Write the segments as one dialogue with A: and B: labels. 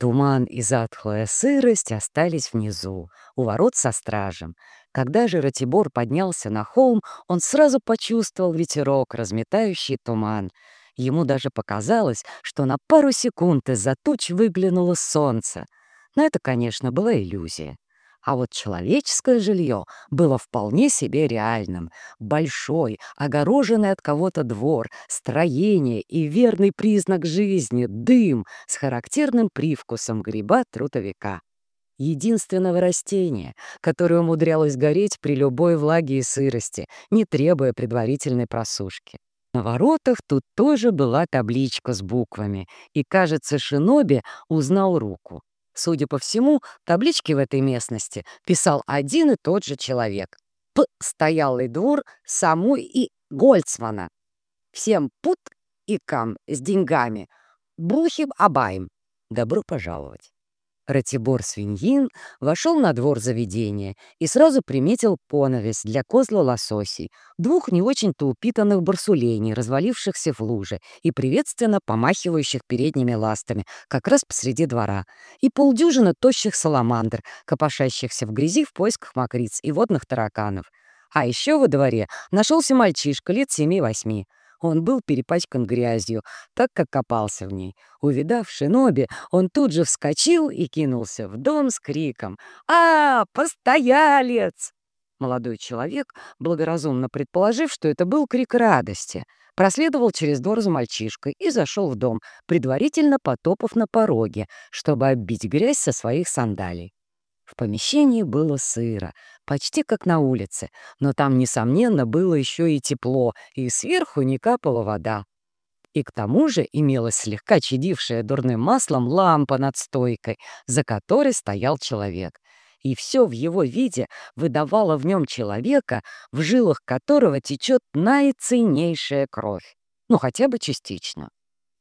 A: Туман и затхлая сырость остались внизу, у ворот со стражем. Когда же Ратибор поднялся на холм, он сразу почувствовал ветерок, разметающий туман. Ему даже показалось, что на пару секунд из-за туч выглянуло солнце. Но это, конечно, была иллюзия. А вот человеческое жилье было вполне себе реальным. Большой, огороженный от кого-то двор, строение и верный признак жизни — дым с характерным привкусом гриба трутовика. Единственного растения, которое умудрялось гореть при любой влаге и сырости, не требуя предварительной просушки. На воротах тут тоже была табличка с буквами, и, кажется, Шиноби узнал руку. Судя по всему, таблички в этой местности писал один и тот же человек. П. Стоялый двор Самуй и Гольцмана. Всем пут и кам с деньгами. Брухим абаем. Добро пожаловать. Ратибор Свиньин вошел на двор заведения и сразу приметил понавес для козла лососей, двух не очень-то упитанных барсулений, развалившихся в луже и приветственно помахивающих передними ластами, как раз посреди двора, и полдюжины тощих саламандр, копошащихся в грязи в поисках мокриц и водных тараканов. А еще во дворе нашелся мальчишка лет семи-восьми. Он был перепачкан грязью, так как копался в ней. Увидав Шиноби, он тут же вскочил и кинулся в дом с криком «А, постоялец!». Молодой человек, благоразумно предположив, что это был крик радости, проследовал через двор за мальчишкой и зашел в дом, предварительно потопав на пороге, чтобы оббить грязь со своих сандалий. В помещении было сыро, почти как на улице, но там, несомненно, было еще и тепло, и сверху не капала вода. И к тому же имелась слегка чадившая дурным маслом лампа над стойкой, за которой стоял человек. И все в его виде выдавало в нем человека, в жилах которого течет наиценнейшая кровь. Ну, хотя бы частично.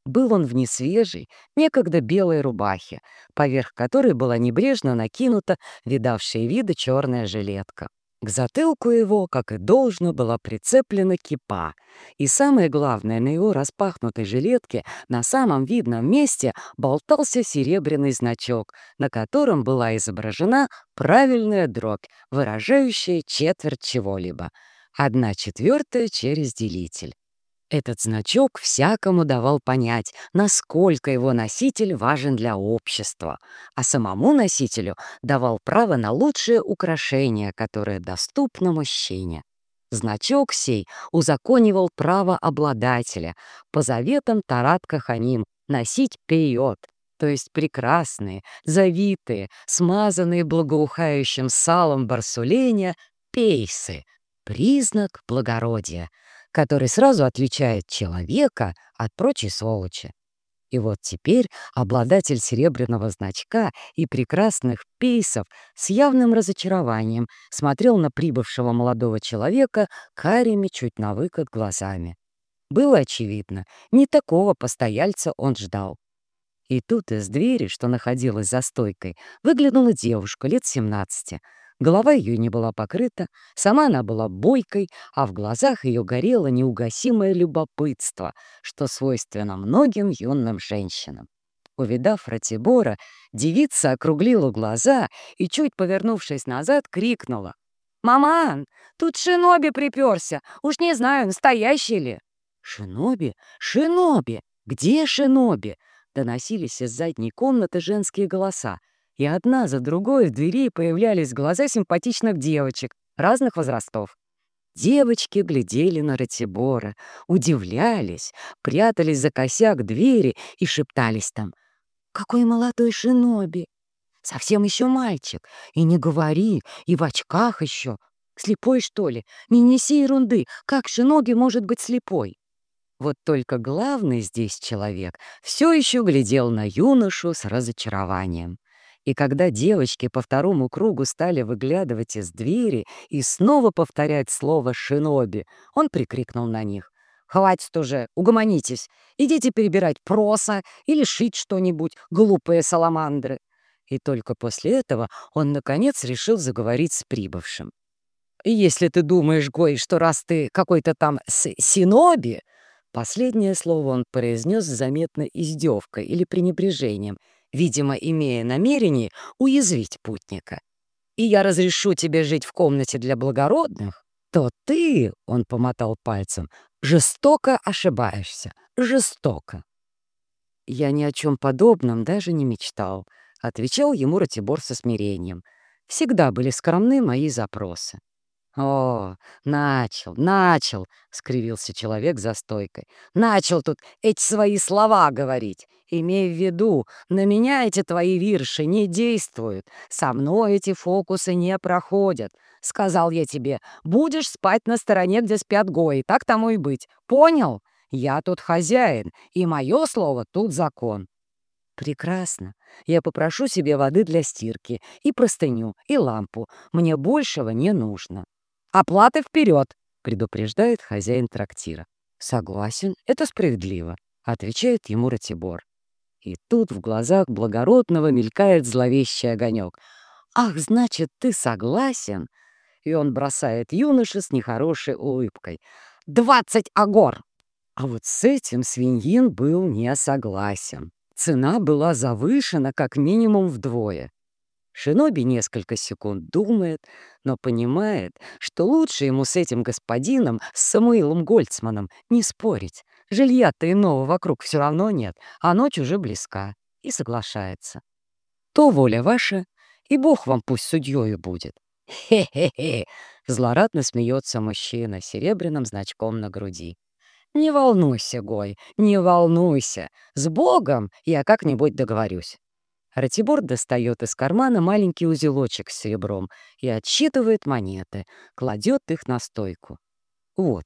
A: Был он в несвежей, некогда белой рубахе, поверх которой была небрежно накинута видавшая виды черная жилетка. К затылку его, как и должно, была прицеплена кипа, и самое главное, на его распахнутой жилетке на самом видном месте болтался серебряный значок, на котором была изображена правильная дробь, выражающая четверть чего-либо, одна четвертая через делитель. Этот значок всякому давал понять, насколько его носитель важен для общества, а самому носителю давал право на лучшее украшение, которое доступно мужчине. Значок сей узаконивал право обладателя по заветам Тарат Каханим носить пейот, то есть прекрасные, завитые, смазанные благоухающим салом барсуленя пейсы, признак благородия — который сразу отличает человека от прочей сволочи. И вот теперь обладатель серебряного значка и прекрасных пейсов с явным разочарованием смотрел на прибывшего молодого человека карими чуть на выкат глазами. Было очевидно, не такого постояльца он ждал. И тут из двери, что находилась за стойкой, выглянула девушка лет 17, Голова ее не была покрыта, сама она была бойкой, а в глазах ее горело неугасимое любопытство, что свойственно многим юным женщинам. Увидав Ратибора, девица округлила глаза и, чуть повернувшись назад, крикнула. «Маман, тут Шиноби приперся, уж не знаю, настоящий ли». «Шиноби? Шиноби! Где Шиноби?» Доносились из задней комнаты женские голоса и одна за другой в двери появлялись глаза симпатичных девочек разных возрастов. Девочки глядели на Ратибора, удивлялись, прятались за косяк двери и шептались там. «Какой молодой шиноби! Совсем еще мальчик! И не говори, и в очках еще! Слепой, что ли? Не неси ерунды! Как шиноби может быть слепой?» Вот только главный здесь человек все еще глядел на юношу с разочарованием. И когда девочки по второму кругу стали выглядывать из двери и снова повторять слово «шиноби», он прикрикнул на них. «Хватит уже, угомонитесь, идите перебирать проса или шить что-нибудь, глупые саламандры». И только после этого он, наконец, решил заговорить с прибывшим. «Если ты думаешь, Гой, что раз ты какой-то там синоби...» Последнее слово он произнес с заметной издевкой или пренебрежением — видимо, имея намерение уязвить путника. «И я разрешу тебе жить в комнате для благородных, то ты, — он помотал пальцем, — жестоко ошибаешься, жестоко». «Я ни о чем подобном даже не мечтал», — отвечал ему Ратибор со смирением. «Всегда были скромны мои запросы». «О, начал, начал!» — скривился человек за стойкой. «Начал тут эти свои слова говорить. Имей в виду, на меня эти твои вирши не действуют. Со мной эти фокусы не проходят. Сказал я тебе, будешь спать на стороне, где спят гои. Так тому и быть. Понял? Я тут хозяин, и мое слово тут закон». «Прекрасно. Я попрошу себе воды для стирки, и простыню, и лампу. Мне большего не нужно». «Оплаты вперед!» — предупреждает хозяин трактира. «Согласен, это справедливо», — отвечает ему Ратибор. И тут в глазах благородного мелькает зловещий огонек. «Ах, значит, ты согласен?» И он бросает юноше с нехорошей улыбкой. «Двадцать агор!» А вот с этим свиньин был не согласен. Цена была завышена как минимум вдвое. Шиноби несколько секунд думает, но понимает, что лучше ему с этим господином, с Самуилом Гольцманом, не спорить. Жилья-то иного вокруг все равно нет, а ночь уже близка. И соглашается. То воля ваша, и Бог вам пусть судьёю будет. Хе-хе-хе! Злорадно смеется мужчина с серебряным значком на груди. Не волнуйся, Гой, не волнуйся. С Богом я как-нибудь договорюсь. Ратибор достает из кармана маленький узелочек с серебром и отсчитывает монеты, кладет их на стойку. Вот.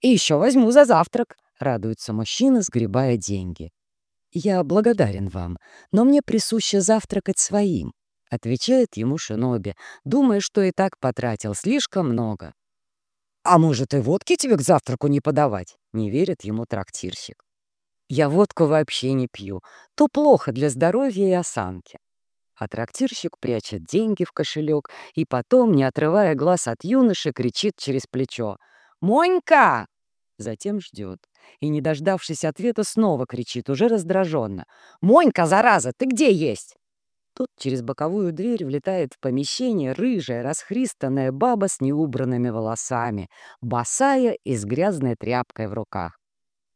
A: «И еще возьму за завтрак», — радуется мужчина, сгребая деньги. «Я благодарен вам, но мне присуще завтракать своим», — отвечает ему Шиноби, думая, что и так потратил слишком много. «А может, и водки тебе к завтраку не подавать?» — не верит ему трактирщик. Я водку вообще не пью. То плохо для здоровья и осанки. А трактирщик прячет деньги в кошелек и потом, не отрывая глаз от юноши, кричит через плечо. «Монька!» Затем ждет. И, не дождавшись ответа, снова кричит, уже раздраженно. «Монька, зараза, ты где есть?» Тут через боковую дверь влетает в помещение рыжая, расхристанная баба с неубранными волосами, босая и с грязной тряпкой в руках.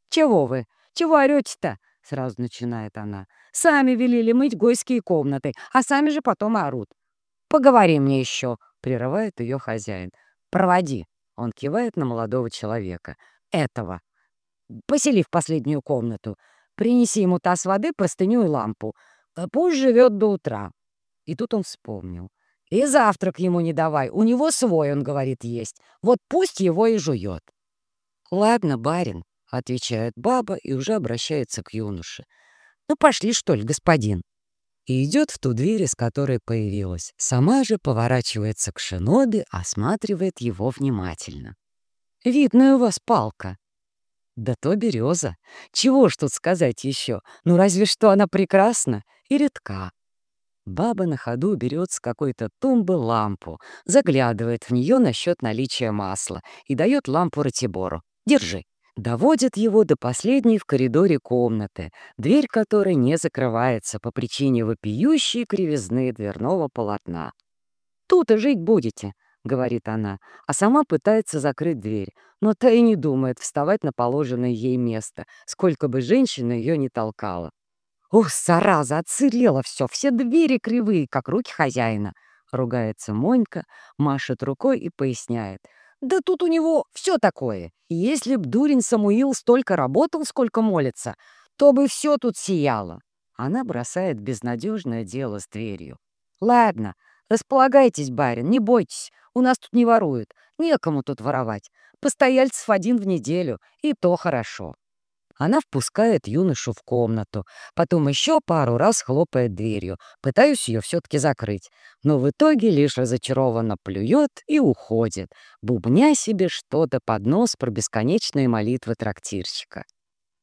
A: «Чего вы? «Чего орете-то?» — сразу начинает она. «Сами велели мыть гойские комнаты, а сами же потом орут». «Поговори мне еще», — прерывает ее хозяин. «Проводи», — он кивает на молодого человека. «Этого. Посели в последнюю комнату. Принеси ему таз воды, простыню и лампу. Пусть живет до утра». И тут он вспомнил. «И завтрак ему не давай, у него свой, он говорит, есть. Вот пусть его и жует». «Ладно, барин», отвечает баба и уже обращается к юноше. «Ну, пошли, что ли, господин?» И идет в ту дверь, из которой появилась. Сама же поворачивается к шиноби, осматривает его внимательно. «Видная у вас палка». «Да то береза. Чего ж тут сказать еще? Ну, разве что она прекрасна и редка». Баба на ходу берет с какой-то тумбы лампу, заглядывает в нее насчет наличия масла и дает лампу Ратибору. «Держи» доводит его до последней в коридоре комнаты, дверь которой не закрывается по причине вопиющей кривизны дверного полотна. «Тут и жить будете», — говорит она, а сама пытается закрыть дверь, но та и не думает вставать на положенное ей место, сколько бы женщина ее не толкала. «Ух, зараза, отсырело все, все двери кривые, как руки хозяина», — ругается Монька, машет рукой и поясняет — да тут у него все такое. Если б дурень Самуил столько работал, сколько молится, то бы все тут сияло. Она бросает безнадежное дело с дверью. Ладно, располагайтесь, барин, не бойтесь, у нас тут не воруют, некому тут воровать. Постояльцев один в неделю, и то хорошо. Она впускает юношу в комнату, потом еще пару раз хлопает дверью. Пытаюсь ее все-таки закрыть, но в итоге лишь разочарованно плюет и уходит, бубня себе что-то под нос про бесконечные молитвы трактирщика.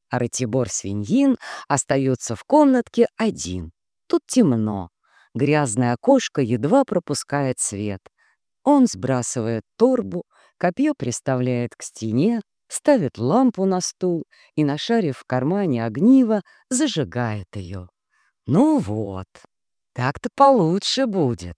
A: А Ратибор Свиньин остается в комнатке один. Тут темно. Грязное окошко едва пропускает свет. Он сбрасывает торбу, копье приставляет к стене, ставит лампу на стул и, нашарив в кармане огниво, зажигает ее. Ну вот, так-то получше будет.